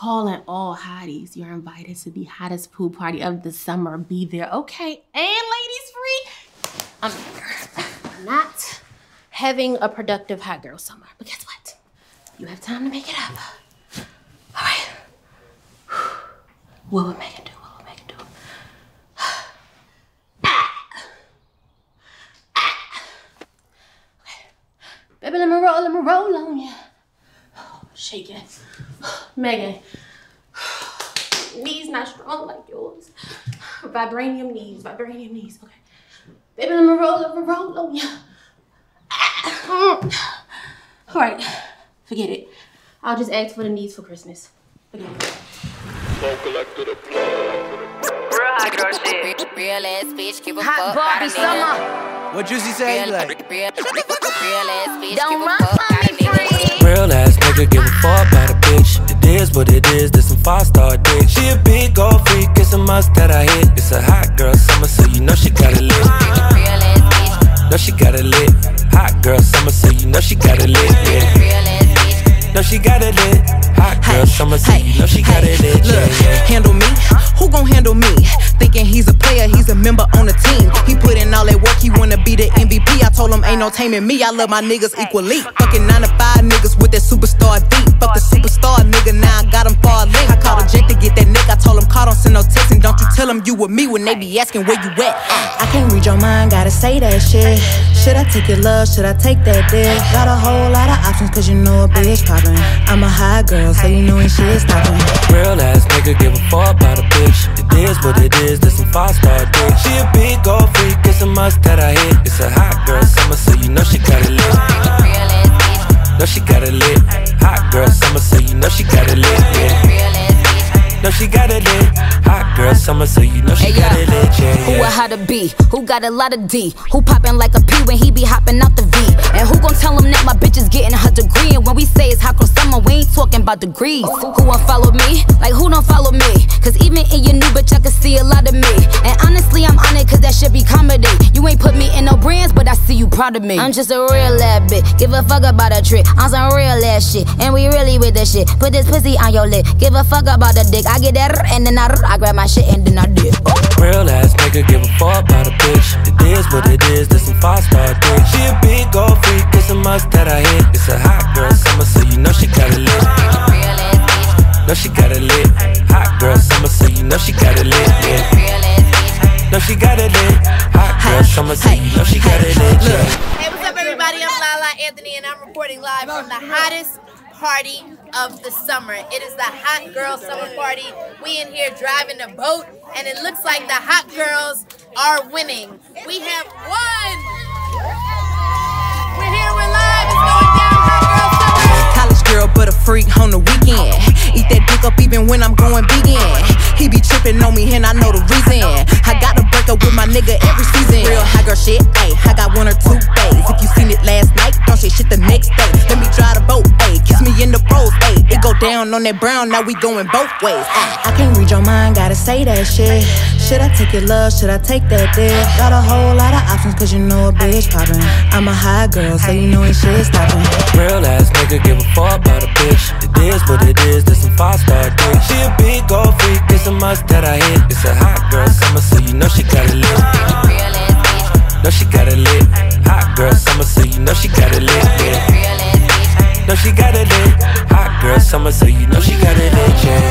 calling all hotties. You're invited to the hottest pool party of the summer. Be there, okay? And ladies free. I'm not having a productive hot girl summer. But guess what? You have time to make it up. All right. What would Megan do? What would Megan do? Ah. Ah. Baby, let me roll, let me roll on ya. Oh, Shake it. Megan. Knees not strong like yours. Vibranium knees, vibranium knees. Okay. Baby, let me roll, let me roll oh, on ya. All right. Forget it. I'll just ask for the knees for Christmas. Forget it. Real hot girl shit. Real ass bitch, give a Hot fuck. Barbie about a nigga. summer. What Juicy say? Real, Like, real, real ass bitch, Don't give a run fuck. from me, nigga. free. real ass nigga give a fuck what it is, this some five star dick. She a big gold freak, it's a must that I hit. It's a hot girl summer, so you know she got it lit. Real ass bitch, Know she got it lit. Hot girl summer, so you know she got it lit. Yeah. real ass bitch. Know she got it lit. Hot girl summer, so you know she got it lit. Yeah, Look, yeah. handle me? Who gon' handle me? Thinking he's a player, he's a member on the team. He put in all that work, he wanna be the MVP. I told him ain't no taming me, I love my niggas equally. Fucking 9 to 5 niggas with that superstar deep. Fuck the superstar nigga, now I got him far link. I called a jet to get that nigga, I told him call, don't send no text. And don't you tell him you with me when they be asking where you at. I can't read your mind, gotta say that shit. Should I take your love, should I take that dick? Got a whole lot of options, cause you know a bitch poppin'. I'm a high girl, so you know when shit stoppin'. Real ass nigga give a fuck about a bitch. It is what it is, this some five star dick. She a big gold freak, it's a must that I hit. It's a hot she got it lit. Yeah. real ass bitch. Know she got it lit. Hot girl summer, so you know she Hey, got yeah. it lit. Yeah, Who a how to be? Who got a lot of D? Who poppin' like a P when he be hopping out the V? And who gon' tell him that my bitch is getting her degree? And when we say it's hot girl summer, we ain't talking about degrees. Who won't follow me? Like who don't follow me? Cause even in your new bitch, I can see a lot of me. And honestly, I'm on it cause that should be comedy. Proud of me. I'm just a real ass bitch. Give a fuck about a trick. I'm some real ass shit. And we really with this shit. Put this pussy on your lip. Give a fuck about the dick. I get that and then I, I grab my shit and then I dip. Real ass nigga give a fuck about a bitch. It is what it is, this some five star dick. She a big gold freak, it's a must that I hit. It's a hot girl summer, so you know she got it lit. Real ass bitch, Know she got it lit. Hot girl summer, so you know she got it lit. Yeah. real ass bitch. Know she got it lit. Hot girl summer, so you know she got it lit. Yeah. Hey, what's up, everybody? I'm Lala Anthony, and I'm reporting live from the hottest party of the summer. It is the Hot Girl Summer Party. We in here driving the boat, and it looks like the hot girls are winning. We have won. We're here. We're live. It's going down. Hot Girl Summer. College girl, but a freak on the weekend. Eat that dick up even when I'm going vegan. He be tripping on me, and I know the reason. I got to break up with my nigga every season. Real high girl shit, ayy. I got one or two days. If you seen it last night, don't say shit the next day. Let me drive the boat, ayy. Kiss me in the pros, ayy. It go down on that brown, now we going both ways. ayy. I can't read your mind, gotta say that shit. Should I take your love? Should I take that dick? Got a whole lot of options, cause you know a bitch poppin'. I'm a high girl, so you know ain't shit stoppin'. Real ass nigga give a fuck about a bitch. It is what it is, this some five star must that I hit. It's a hot girl summer, so you know she got it lit. Know she got it lit. Hot girl summer, so you know she got it lit. Yeah. Know she got it lit. Hot girl summer, so you know she got it lit. Yeah.